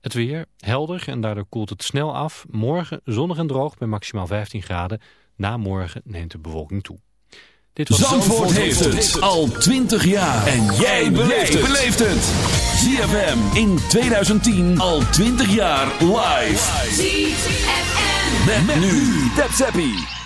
Het weer, helder en daardoor koelt het snel af. Morgen zonnig en droog bij maximaal 15 graden. Na morgen neemt de bewolking toe. Dit was Zandvoort, heeft het al 20 jaar. En jij beleeft het. ZFM in 2010 al 20 jaar live. ZFM. Met, met nu. Tap Zappie.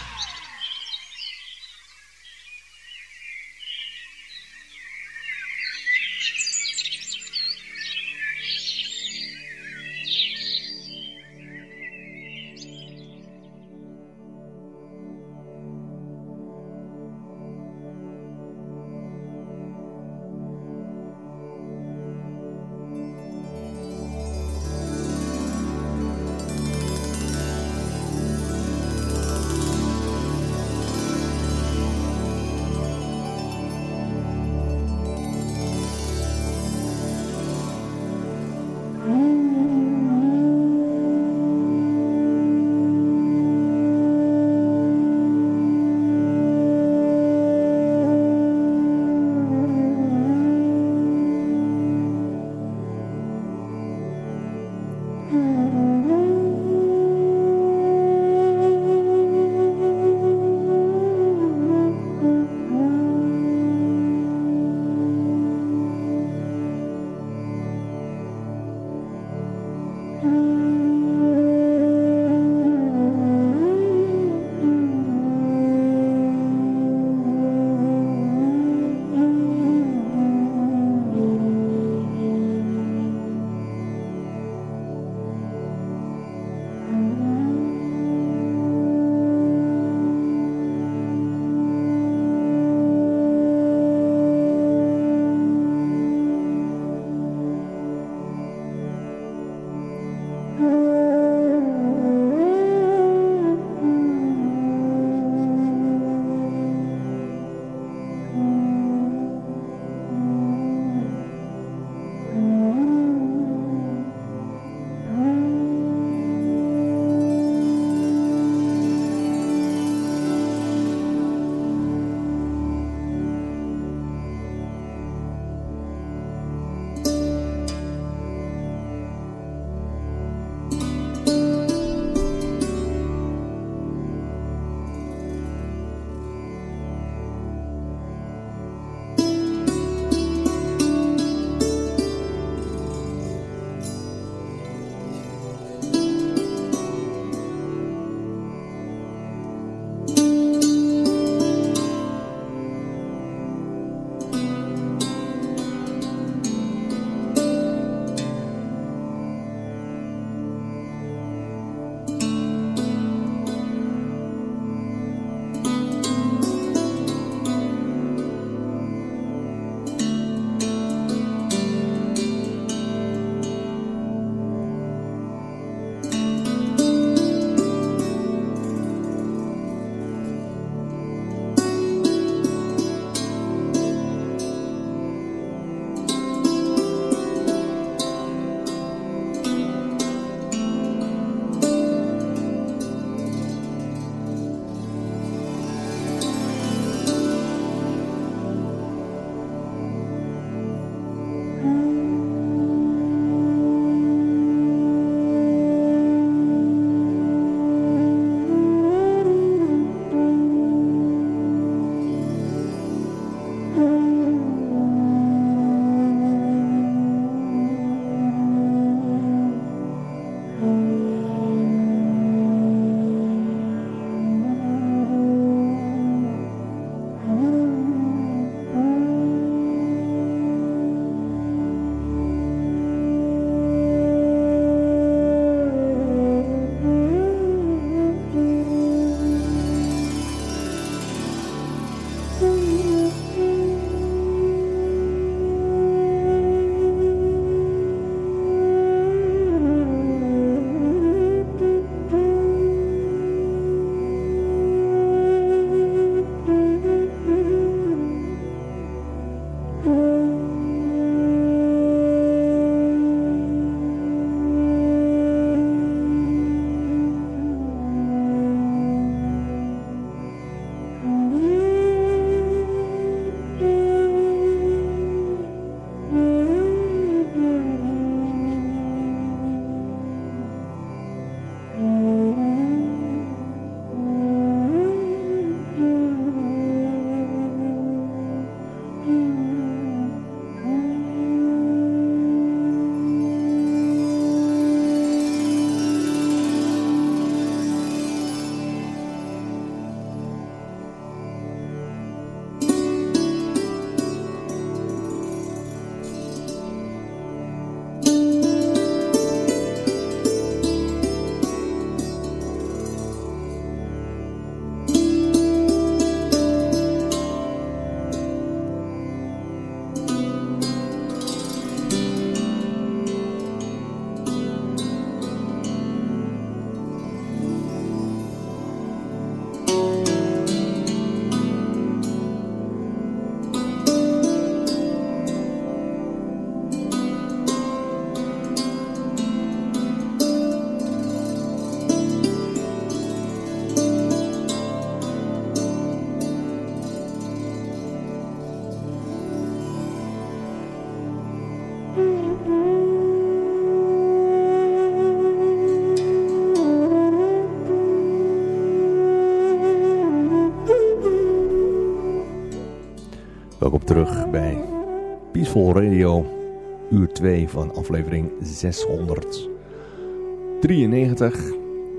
Uur 2 van aflevering 693.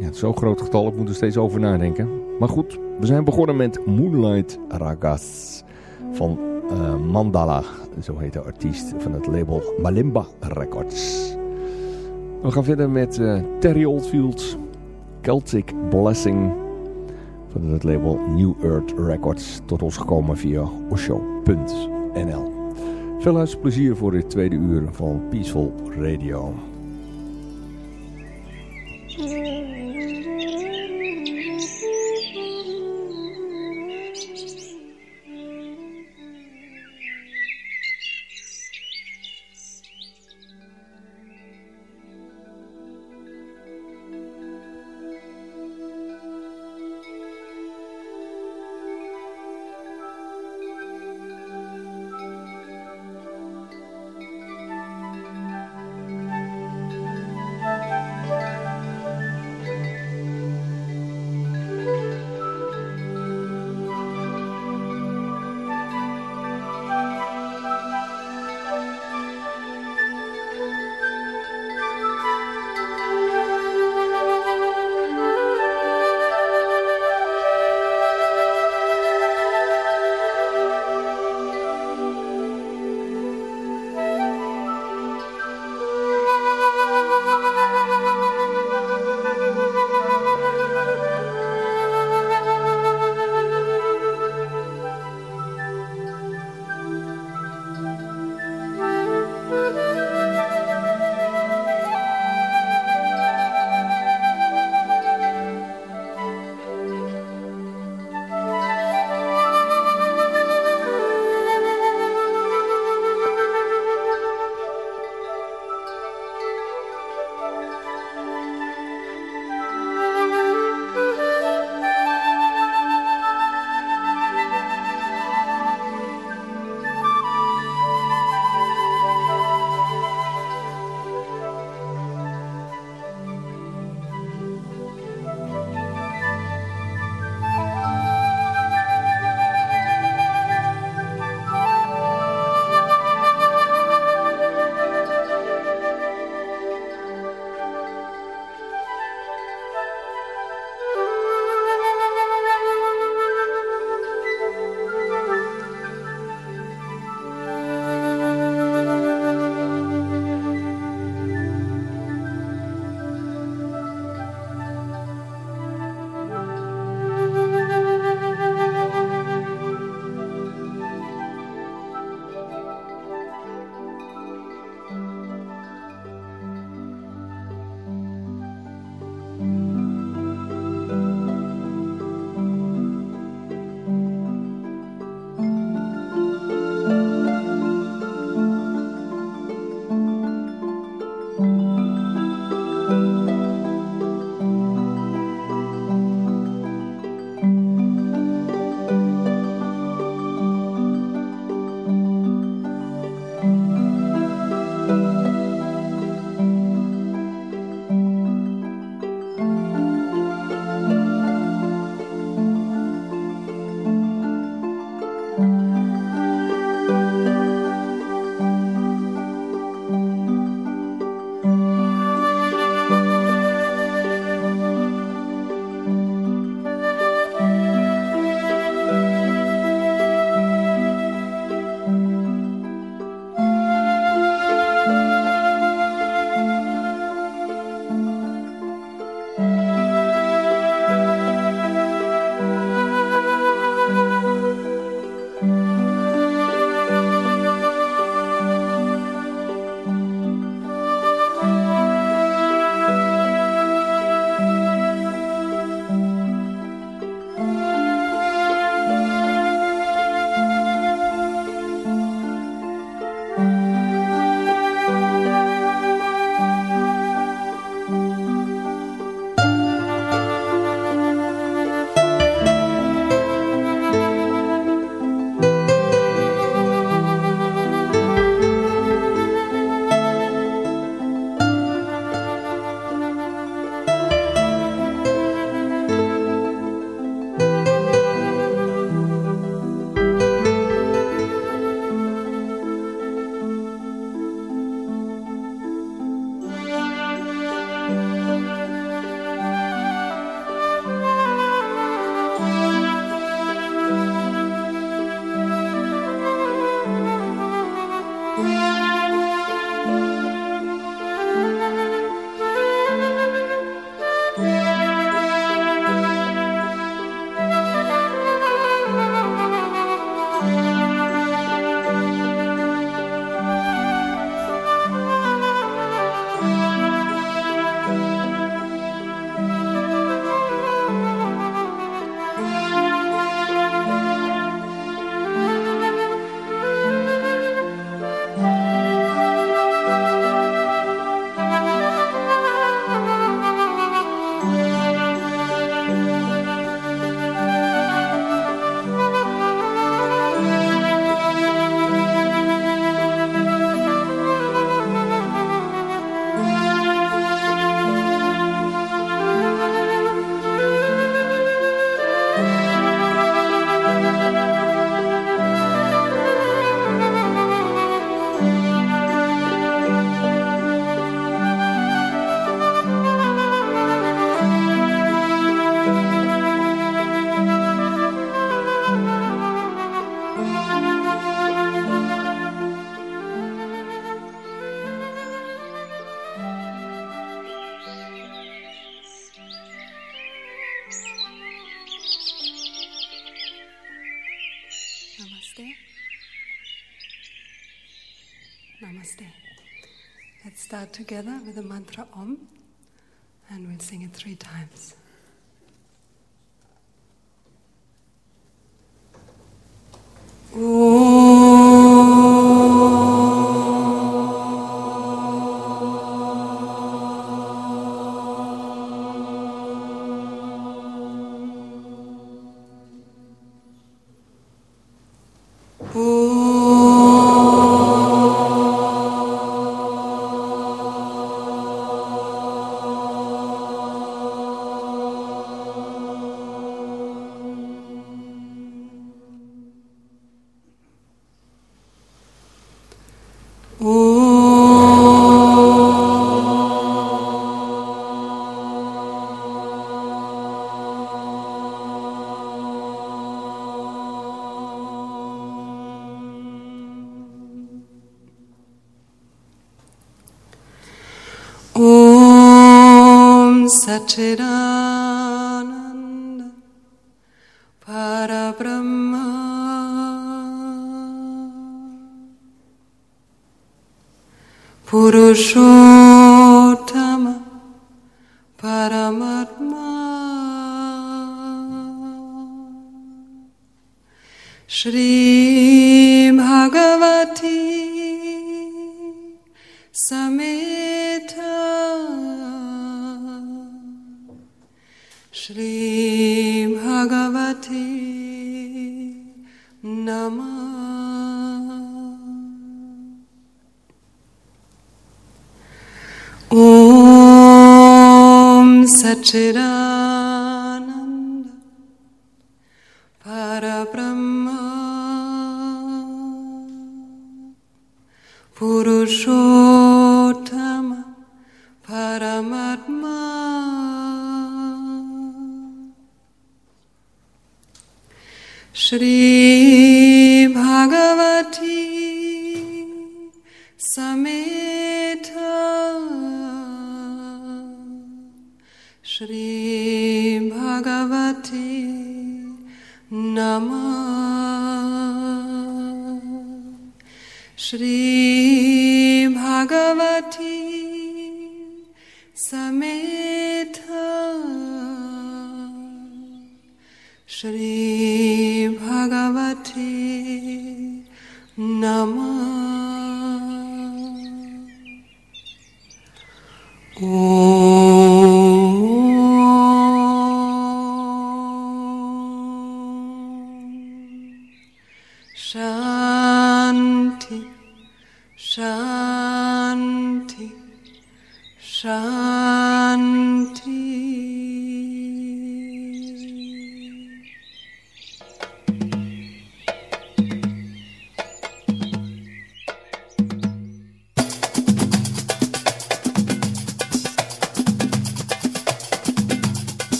Ja, zo'n groot getal, ik moet er steeds over nadenken. Maar goed, we zijn begonnen met Moonlight Ragas van uh, Mandala, zo heet de artiest van het label Malimba Records. We gaan verder met uh, Terry Oldfield, Celtic Blessing van het label New Earth Records. Tot ons gekomen via osho.nl. Veel luisterplezier voor dit tweede uur van Peaceful Radio. Namaste. Namaste. Let's start together with the mantra Om and we'll sing it three times. Ooh. Purushottama Paramatma Shri Bhagavati Om Satchidananda Parabrahma Purushottama Paramatma Shri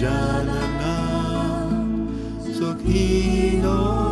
Janana Sukhino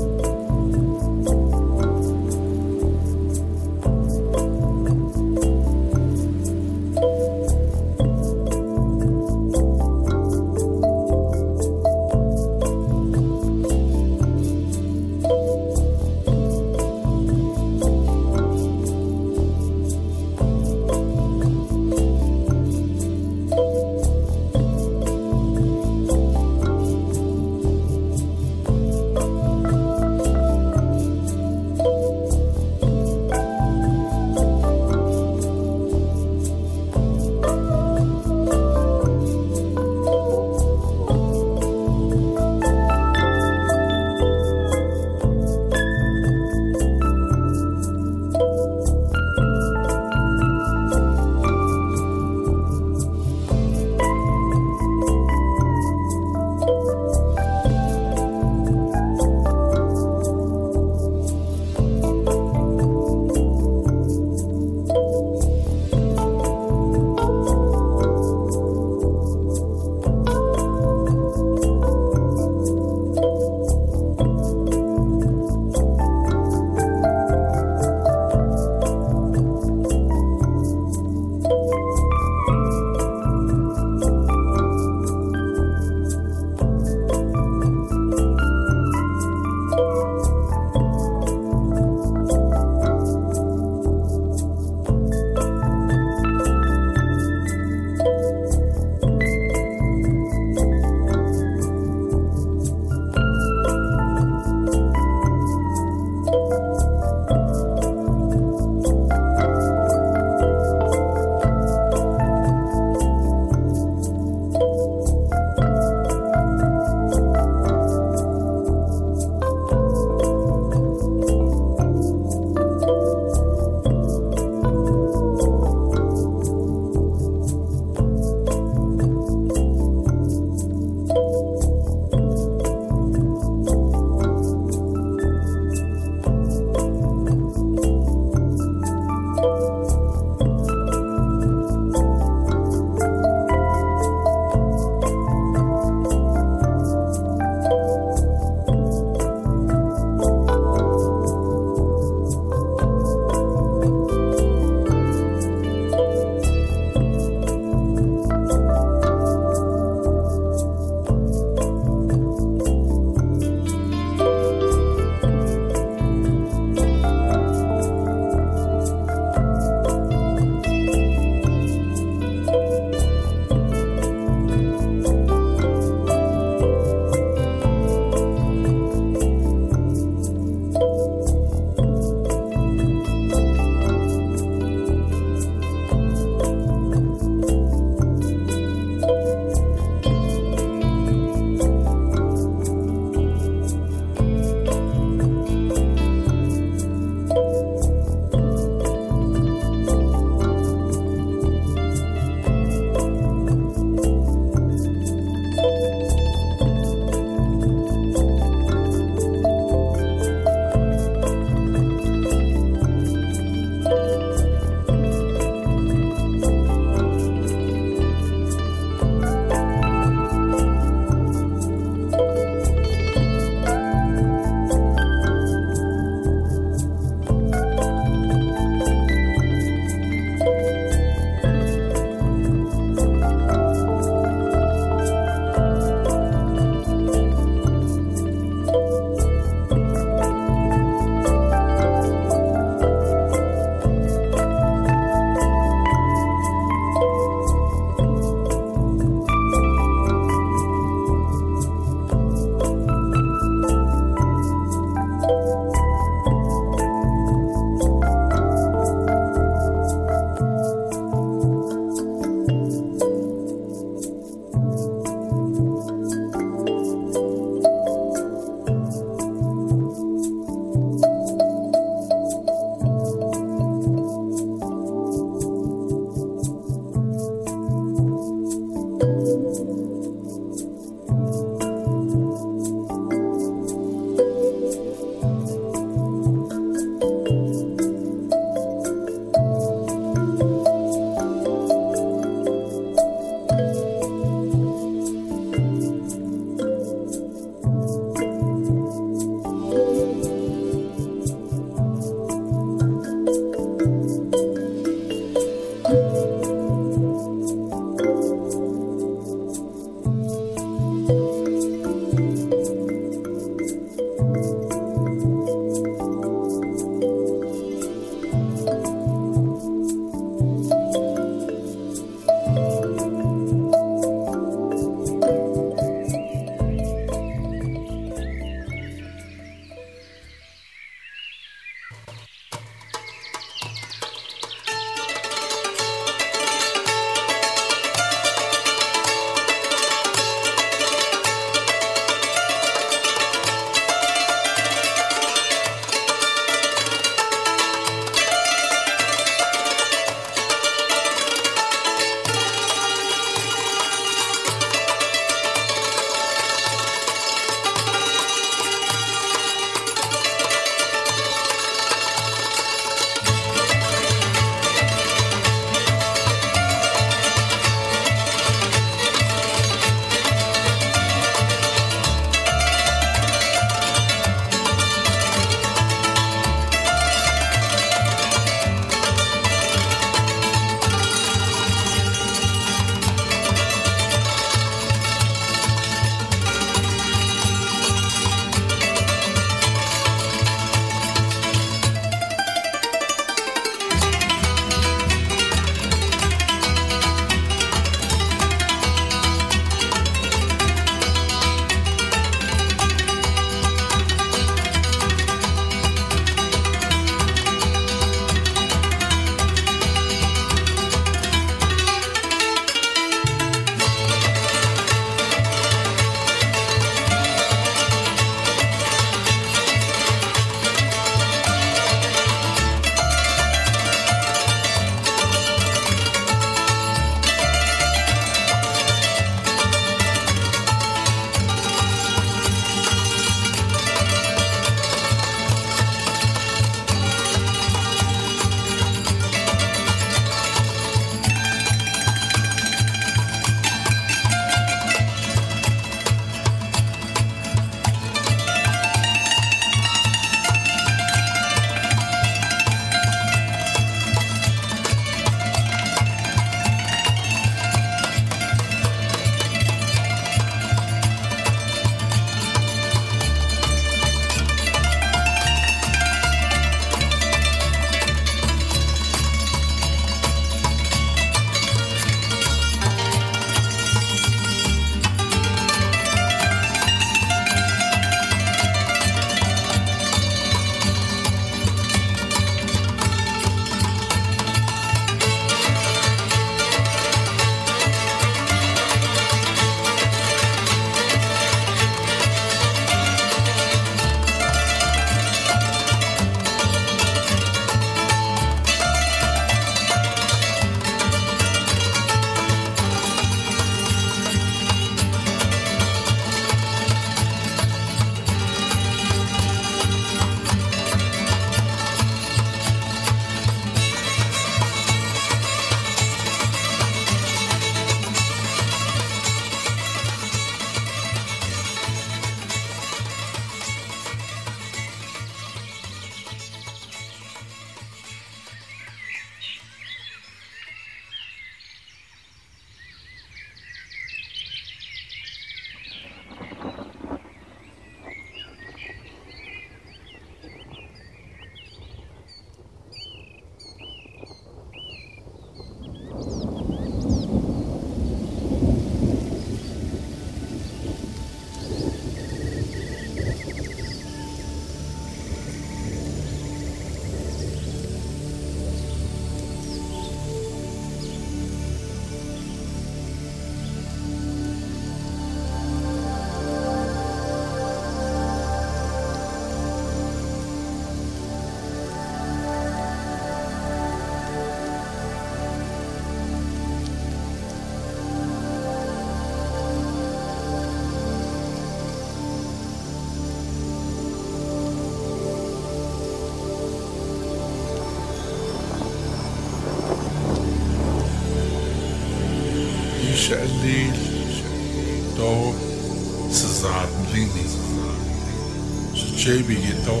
Cebigito,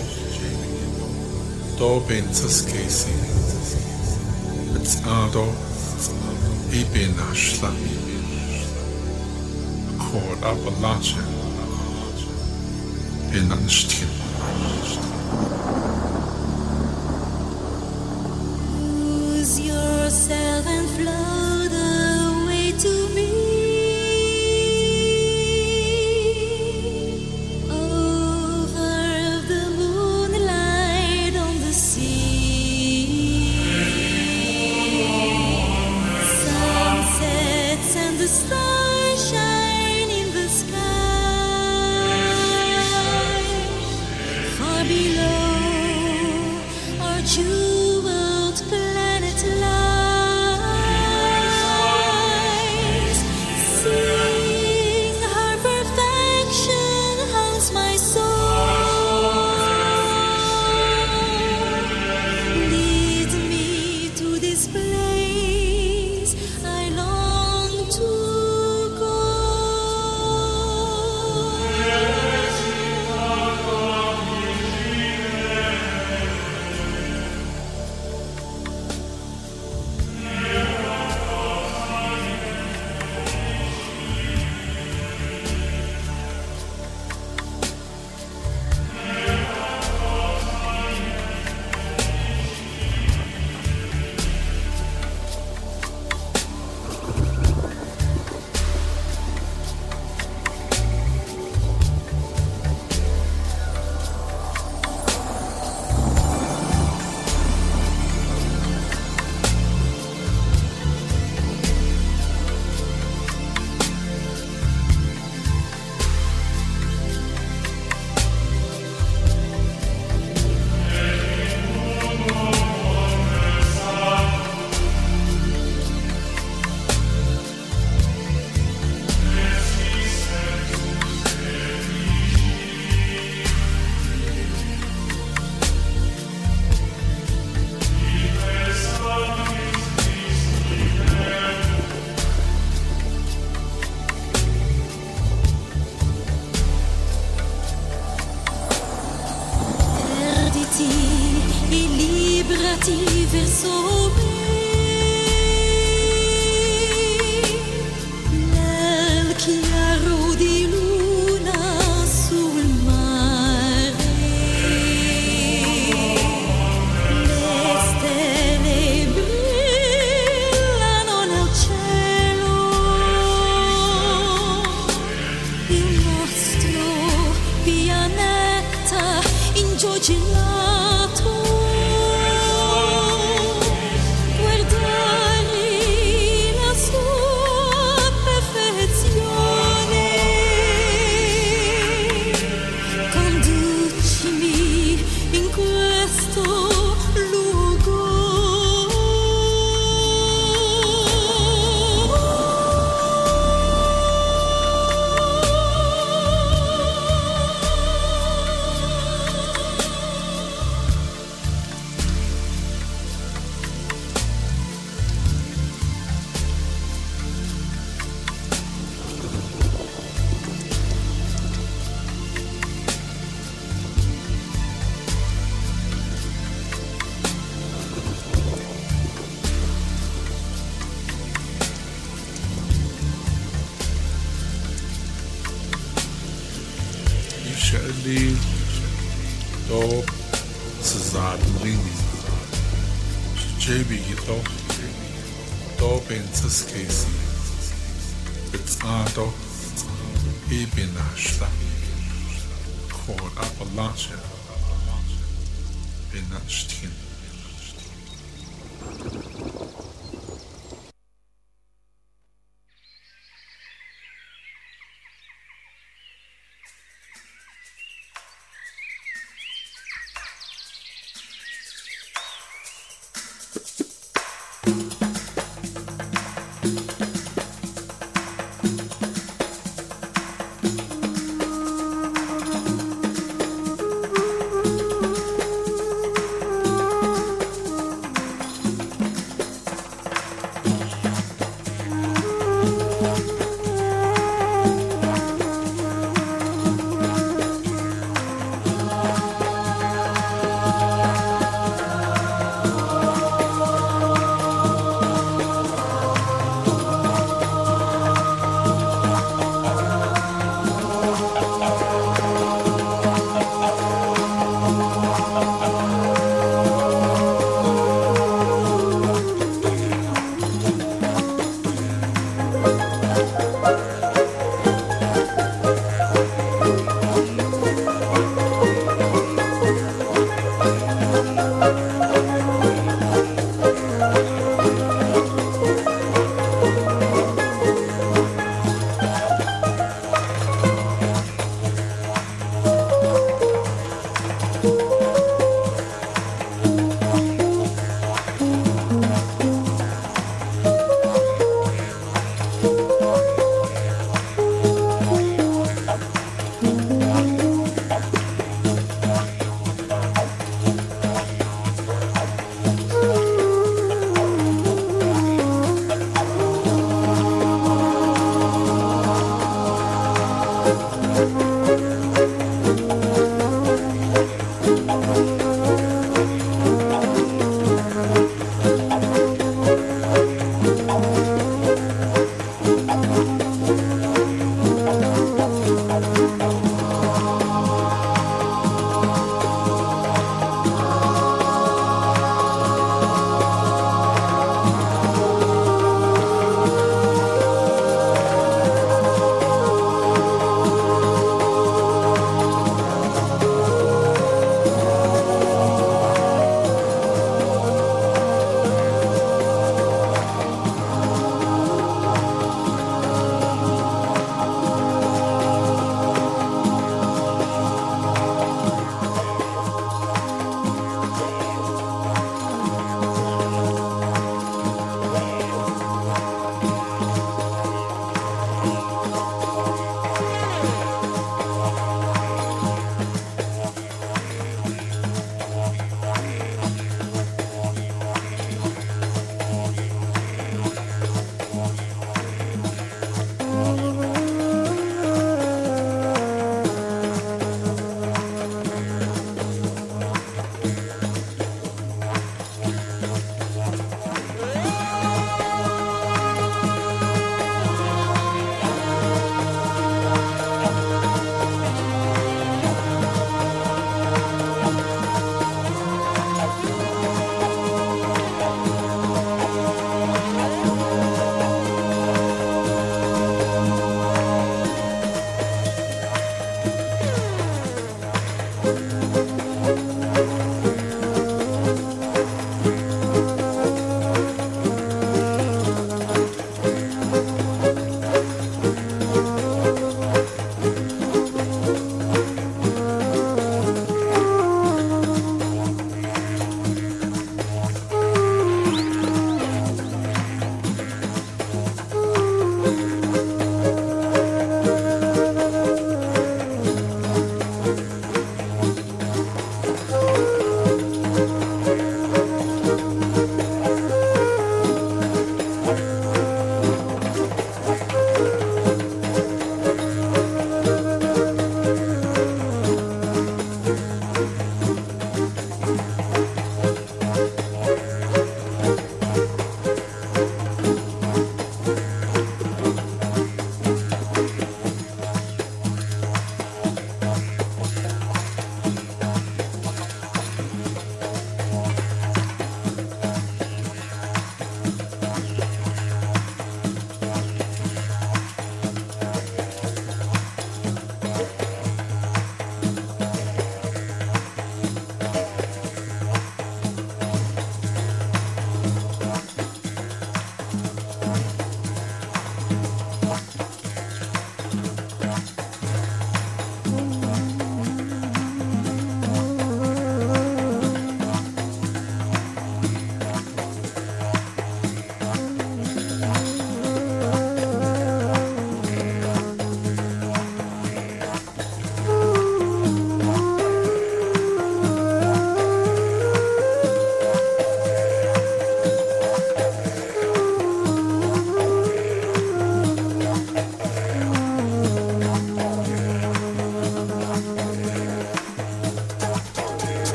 do benzes kesi, betzado, ibin ashla, kor abalache, bin anstkin. Lose yourself and flow.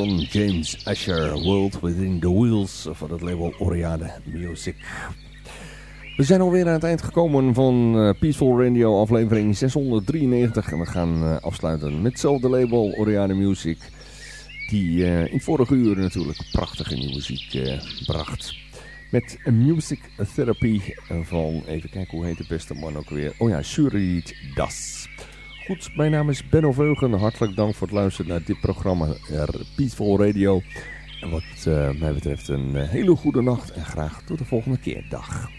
Van James Asher, World Within the Wheels van het label Oriade Music. We zijn alweer aan het eind gekomen van uh, Peaceful Radio aflevering 693 en we gaan uh, afsluiten met hetzelfde label Oriade Music die uh, in vorige uur natuurlijk prachtige nieuwe muziek bracht. Met Music Therapy van, even kijken hoe heet de beste man ook weer, oh ja, Surit Das. Goed, mijn naam is Benno Veugen. Hartelijk dank voor het luisteren naar dit programma Peaceful Radio. En wat uh, mij betreft een hele goede nacht en graag tot de volgende keer. Dag.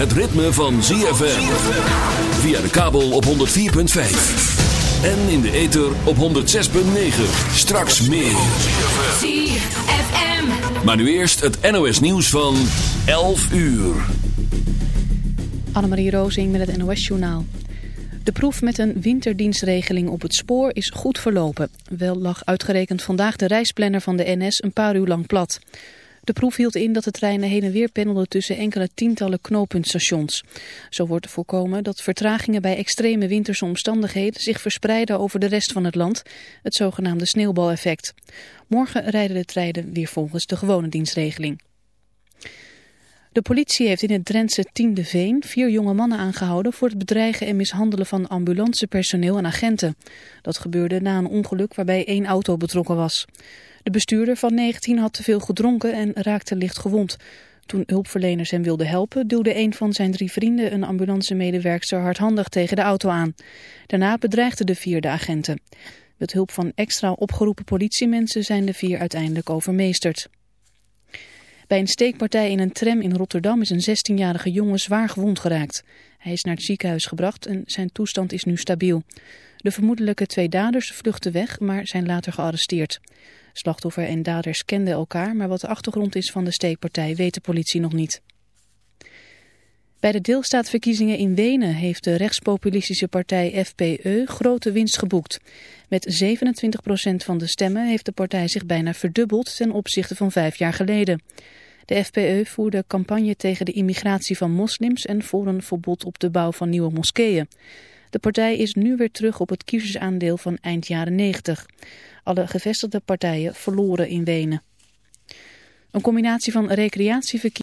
Het ritme van ZFM. Via de kabel op 104.5. En in de ether op 106.9. Straks meer. ZFM. Maar nu eerst het NOS nieuws van 11 uur. Annemarie Rozing met het NOS Journaal. De proef met een winterdienstregeling op het spoor is goed verlopen. Wel lag uitgerekend vandaag de reisplanner van de NS een paar uur lang plat. De proef hield in dat de treinen heen en weer pendelden tussen enkele tientallen knooppuntstations. Zo wordt voorkomen dat vertragingen bij extreme winterse omstandigheden zich verspreiden over de rest van het land, het zogenaamde sneeuwbaleffect. Morgen rijden de treinen weer volgens de gewone dienstregeling. De politie heeft in het Drentse Tiende Veen vier jonge mannen aangehouden voor het bedreigen en mishandelen van ambulancepersoneel en agenten. Dat gebeurde na een ongeluk waarbij één auto betrokken was. De bestuurder van 19 had te veel gedronken en raakte licht gewond. Toen hulpverleners hem wilden helpen, duwde een van zijn drie vrienden een ambulancemedewerkster hardhandig tegen de auto aan. Daarna bedreigden de vier de agenten. Met hulp van extra opgeroepen politiemensen zijn de vier uiteindelijk overmeesterd. Bij een steekpartij in een tram in Rotterdam is een 16-jarige jongen zwaar gewond geraakt. Hij is naar het ziekenhuis gebracht en zijn toestand is nu stabiel. De vermoedelijke twee daders vluchtten weg, maar zijn later gearresteerd. Slachtoffer en daders kenden elkaar, maar wat de achtergrond is van de steekpartij weet de politie nog niet. Bij de deelstaatverkiezingen in Wenen heeft de rechtspopulistische partij FPE grote winst geboekt. Met 27% van de stemmen heeft de partij zich bijna verdubbeld ten opzichte van vijf jaar geleden. De FPE voerde campagne tegen de immigratie van moslims en voor een verbod op de bouw van nieuwe moskeeën. De partij is nu weer terug op het kiezersaandeel van eind jaren 90. Alle gevestigde partijen verloren in Wenen. Een combinatie van recreatieverkeer